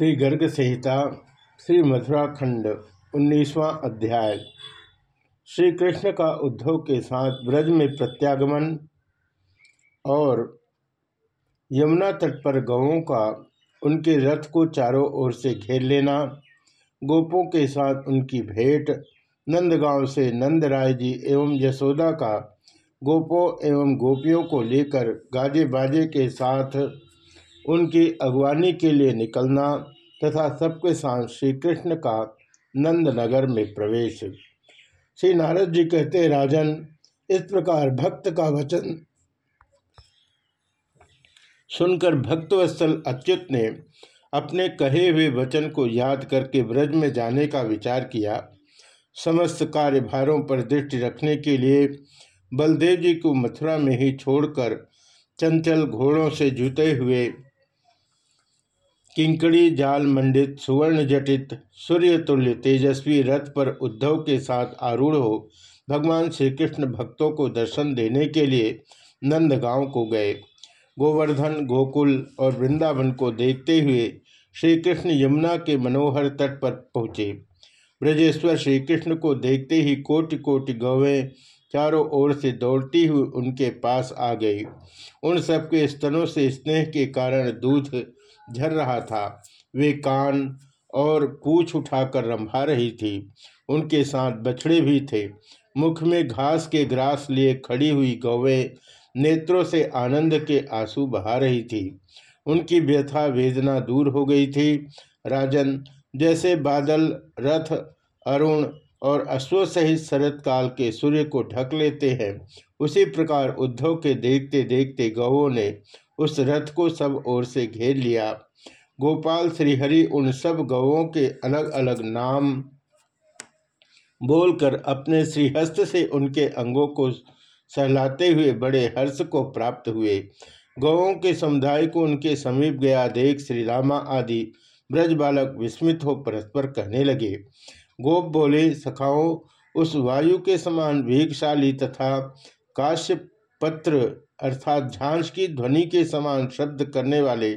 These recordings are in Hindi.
श्री गर्ग संहिता श्री मथुरा खंड उन्नीसवां अध्याय। श्री कृष्ण का उद्धव के साथ ब्रज में प्रत्यागमन और यमुना तट पर गौों का, उनके रथ को चारों ओर से घेर लेना, गोपों के साथ उनकी भेंट, नंदगांव से नंदराय जी एवं यशोदा का, गोपों एवं गोपियों को लेकर गाजे बाजे के साथ उनकी अगवानी के लिए निकलना तथा सबके साथ श्री कृष्ण का नंदनगर में प्रवेश। श्री नारद जी कहते, राजन, इस प्रकार भक्त का वचन सुनकर भक्तवत्सल अच्युत ने अपने कहे हुए वचन को याद करके ब्रज में जाने का विचार किया। समस्त कार्यभारों पर दृष्टि रखने के लिए बलदेव जी को मथुरा में ही छोड़कर चंचल घोड़ों से जुते हुए किंकड़ी, जाल मंडित, सुवर्ण जटित, सूर्य तुल्य, तेजस्वी रथ पर उद्धव के साथ आरूढ़ हो, भगवान श्री कृष्ण भक्तों को दर्शन देने के लिए नंदगांव को गए। गोवर्धन, गोकुल और वृंदावन को देखते हुए श्री कृष्ण यमुना के मनोहर तट पर पहुँचे। ब्रजेश्वर श्री कृष्ण को देखते ही कोटि कोटि गौवें चारों ओर से दौड़ती हुई उनके पास आ गई। उन सबके स्तनों से स्नेह के कारण दूध झर रहा था। वे कान और पूछ उठाकर रंभा रही थी। उनके साथ बछड़े भी थे। मुख में घास के ग्रास लिए खड़ी हुई गौवें नेत्रों से आनंद के आँसू बहा रही थी। उनकी व्यथा वेदना दूर हो गई थी। राजन, जैसे बादल, रथ, अरुण और अश्व सहित शरत काल के सूर्य को ढक लेते हैं, उसी प्रकार उद्धव के देखते देखते गौों ने उस रथ को सब ओर से घेर लिया। गोपाल, श्रीहरि उन सब गौों के अलग अलग नाम बोलकर अपने श्रीहस्त से उनके अंगों को सहलाते हुए बड़े हर्ष को प्राप्त हुए। गौों के समुदाय को उनके समीप गया देख श्री रामा आदि ब्रज बालक विस्मित हो परस्पर कहने लगे। गोप बोले, सखाओं, उस वायु के समान वेगशाली तथा काश्य पत्र अर्थात झांझ की ध्वनि के समान शब्द करने वाले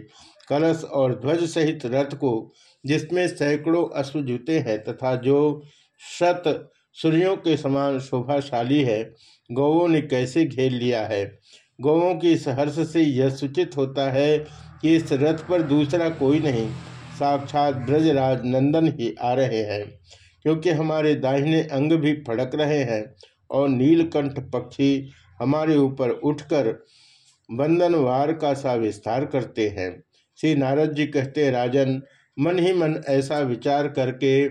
कलश और ध्वज सहित रथ को, जिसमें सैकड़ों अश्व जुते हैं तथा जो शत सूर्यों के समान शोभाशाली है गौों ने कैसे घेर लिया है? गौों की इस हर्ष से यह सूचित होता है कि इस रथ पर दूसरा कोई नहीं, साक्षात ब्रजराज नंदन ही आ रहे हैं, क्योंकि हमारे दाहिने अंग भी फड़क रहे हैं और नीलकंठ पक्षी हमारे ऊपर उठकर बंधनवार का सा विस्तार करते हैं। श्री नारद जी कहते राजन, मन ही मन ऐसा विचार करके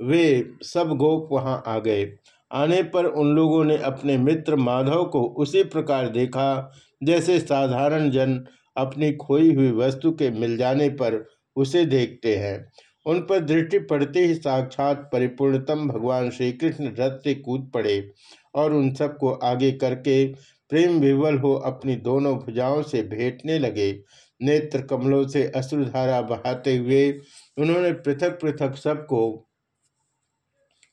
वे सब गोप वहाँ आ गए। आने पर उन लोगों ने अपने मित्र माधव को उसी प्रकार देखा, जैसे साधारण जन अपनी खोई हुई वस्तु के मिल जाने पर उसे देखते हैं। उन पर दृष्टि पड़ते ही साक्षात परिपूर्णतम भगवान श्री कृष्ण रथ से कूद पड़े। और उन सबको आगे करके प्रेम विवल हो अपनी दोनों भुजाओं से भेंटने लगे। नेत्र कमलों से अश्रुधारा बहाते हुए उन्होंने पृथक पृथक सबको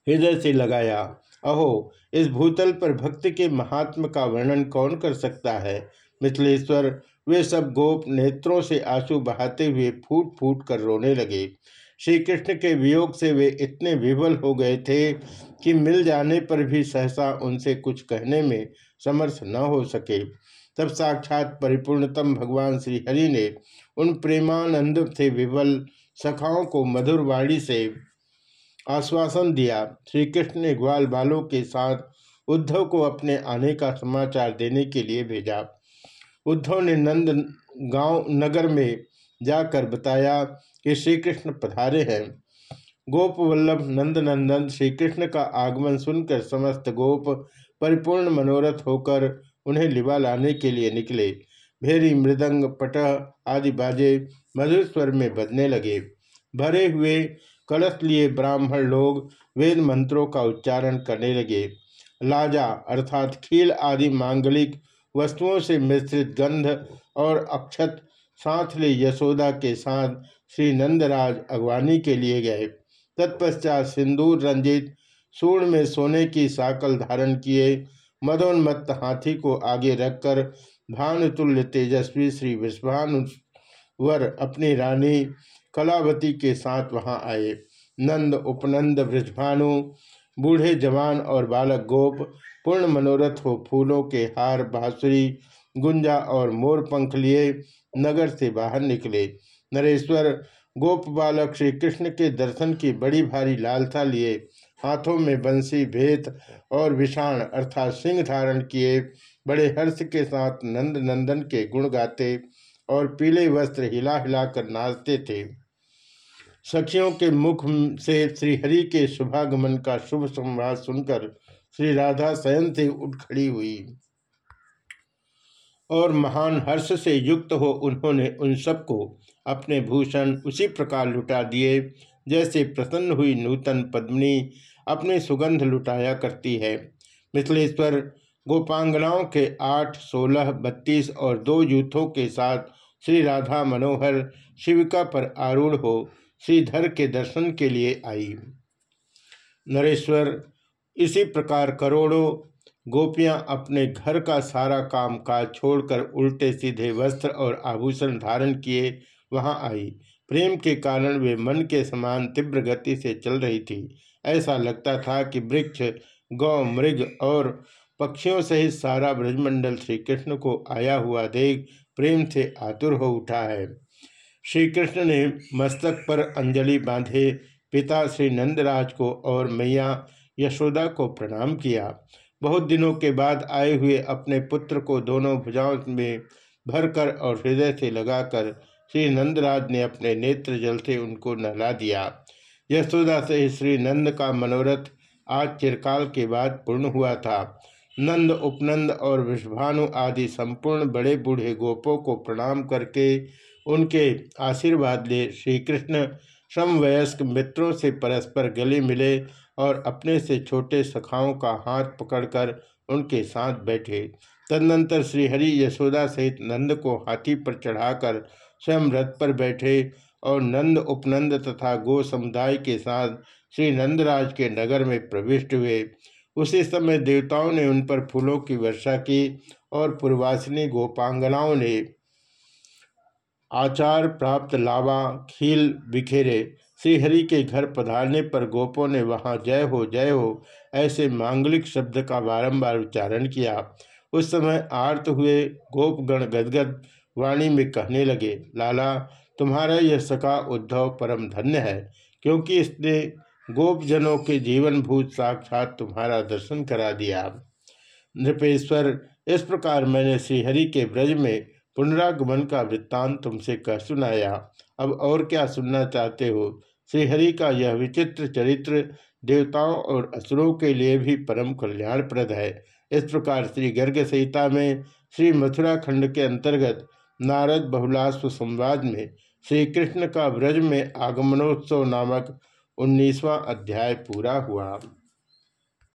हृदय से लगाया। अहो, इस भूतल पर भक्ति के महात्म का वर्णन कौन कर सकता है? मिथिलेश्वर, वे सब गोप नेत्रों से आँसू बहाते हुए फूट फूट कर रोने लगे। श्री कृष्ण के वियोग से वे इतने विवल हो गए थे कि मिल जाने पर भी सहसा उनसे कुछ कहने में समर्थ न हो सके। तब साक्षात परिपूर्णतम भगवान श्री हरि ने उन प्रेमानंद से विवल सखाओं को मधुर वाणी से आश्वासन दिया। श्री कृष्ण ने ग्वाल बालों के साथ उद्धव को अपने आने का समाचार देने के लिए भेजा। उद्धव ने नंद गाँव नगर में जाकर बताया कि श्री कृष्ण पधारे हैं। गोप वल्लभ नंदनंदन श्री कृष्ण का आगमन सुनकर समस्त गोप परिपूर्ण मनोरथ होकर उन्हें लिवा लाने के लिए निकले। भेरी, मृदंग, पट आदि बाजे मधुर स्वर में बजने लगे। भरे हुए, कलश लिए ब्राह्मण लोग वेद मंत्रों का उच्चारण करने लगे। लाजा, अर्थात खील आदि मांगलिक वस्तुओं से मिश्रित गंध और अक्षत साथ ले यशोदा के साथ श्री नंदराज अगवानी के लिए गए। तत्पश्चात सिंदूर रंजित सूर्ण में सोने की साकल धारण किए, मदोन्मत्त हाथी को आगे रखकर भानुतुल्य तेजस्वी श्री विश्वानु वर अपनी रानी कलावती के साथ वहाँ आए। नंद, उपनंद, ब्रजभानु, बूढ़े जवान और बालक गोप, पूर्ण मनोरथ हो फूलों के हार बांसुरी गुंजा और मोर पंख लिए नगर से बाहर निकले। नरेश्वर गोप बालक श्री कृष्ण के दर्शन की बड़ी भारी लालसा लिए। हाथों में बंसी भेद और विषाण अर्थात सिंह धारण किए। बड़े हर्ष के साथ नंद नंदन के गुण गाते और पीले वस्त्र हिला हिलाकर नाचते थे। सखियों के मुख से श्रीहरि के शुभागमन का शुभ संवाद सुनकर श्री राधा स्वयं से उठ खड़ी हुई। और महान हर्ष से युक्त हो उन्होंने उन सबको अपने भूषण उसी प्रकार लुटा दिए, जैसे प्रसन्न हुई नूतन पद्मनी अपने सुगंध लुटाया करती है। मिथिलेश्वर, गोपांगनाओं के आठ, सोलह, बत्तीस और दो यूथों के साथ श्री राधा मनोहर शिविका पर आरूढ़ हो श्रीधर के दर्शन के लिए आई। नरेश्वर, इसी प्रकार करोड़ों गोपियाँ अपने घर का सारा काम काज छोड़कर उल्टे सीधे वस्त्र और आभूषण धारण किए वहाँ आई। प्रेम के कारण वे मन के समान तीव्र गति से चल रही थी। ऐसा लगता था कि वृक्ष, गौ, मृग और पक्षियों सहित सारा ब्रजमंडल श्री कृष्ण को आया हुआ देख प्रेम से आतुर हो उठा है। श्री कृष्ण ने मस्तक पर अंजलि बांधे, पिता श्री नंदराज को और मैया यशोदा को प्रणाम किया। बहुत दिनों के बाद आए हुए अपने पुत्र को दोनों भुजाओं में भरकर और हृदय से लगाकर श्री नंदराज ने अपने नेत्र जल से उनको नहला दिया। यशोदा से श्री नंद का मनोरथ आज चिरकाल के बाद पूर्ण हुआ था। नंद, उपनंद और विषभानु आदि संपूर्ण बड़े बूढ़े गोपों को प्रणाम करके उनके आशीर्वाद ले श्री कृष्ण समवयस्क मित्रों से परस्पर गले मिले और अपने से छोटे सखाओं का हाथ पकड़कर उनके साथ बैठे। तदनंतर श्रीहरि यशोदा सहित नंद को हाथी पर चढ़ाकर स्वयं रथ पर बैठे और नंद, उपनंद तथा गो समुदाय के साथ श्री नंदराज के नगर में प्रविष्ट हुए। उसी समय देवताओं ने उन पर फूलों की वर्षा की और पूर्वासिनी गोपांगनाओं ने आचार प्राप्त लावा खील बिखेरे। श्रीहरि के घर पधारने पर गोपों ने वहाँ, जय हो जय हो ऐसे मांगलिक शब्द का बारंबार उच्चारण किया। उस समय आर्त हुए गोपगण गदगद वाणी में कहने लगे, लाला, तुम्हारा यह सका उद्धव परम धन्य है, क्योंकि इसने गोपजनों के जीवन भूत साक्षात तुम्हारा दर्शन करा दिया। नृपेश्वर, इस प्रकार मैंने श्रीहरि के ब्रज में पुनरागमन का वृत्तांत तुमसे कह सुनाया। अब और क्या सुनना चाहते हो? श्रीहरि का यह विचित्र चरित्र देवताओं और असुरों के लिए भी परम कल्याणप्रद है। इस प्रकार श्री गर्ग संहिता में श्री मथुरा खंड के अंतर्गत नारद बहुलाश्व संवाद में श्री कृष्ण का ब्रज में आगमनोत्सव नामक उन्नीसवां अध्याय पूरा हुआ।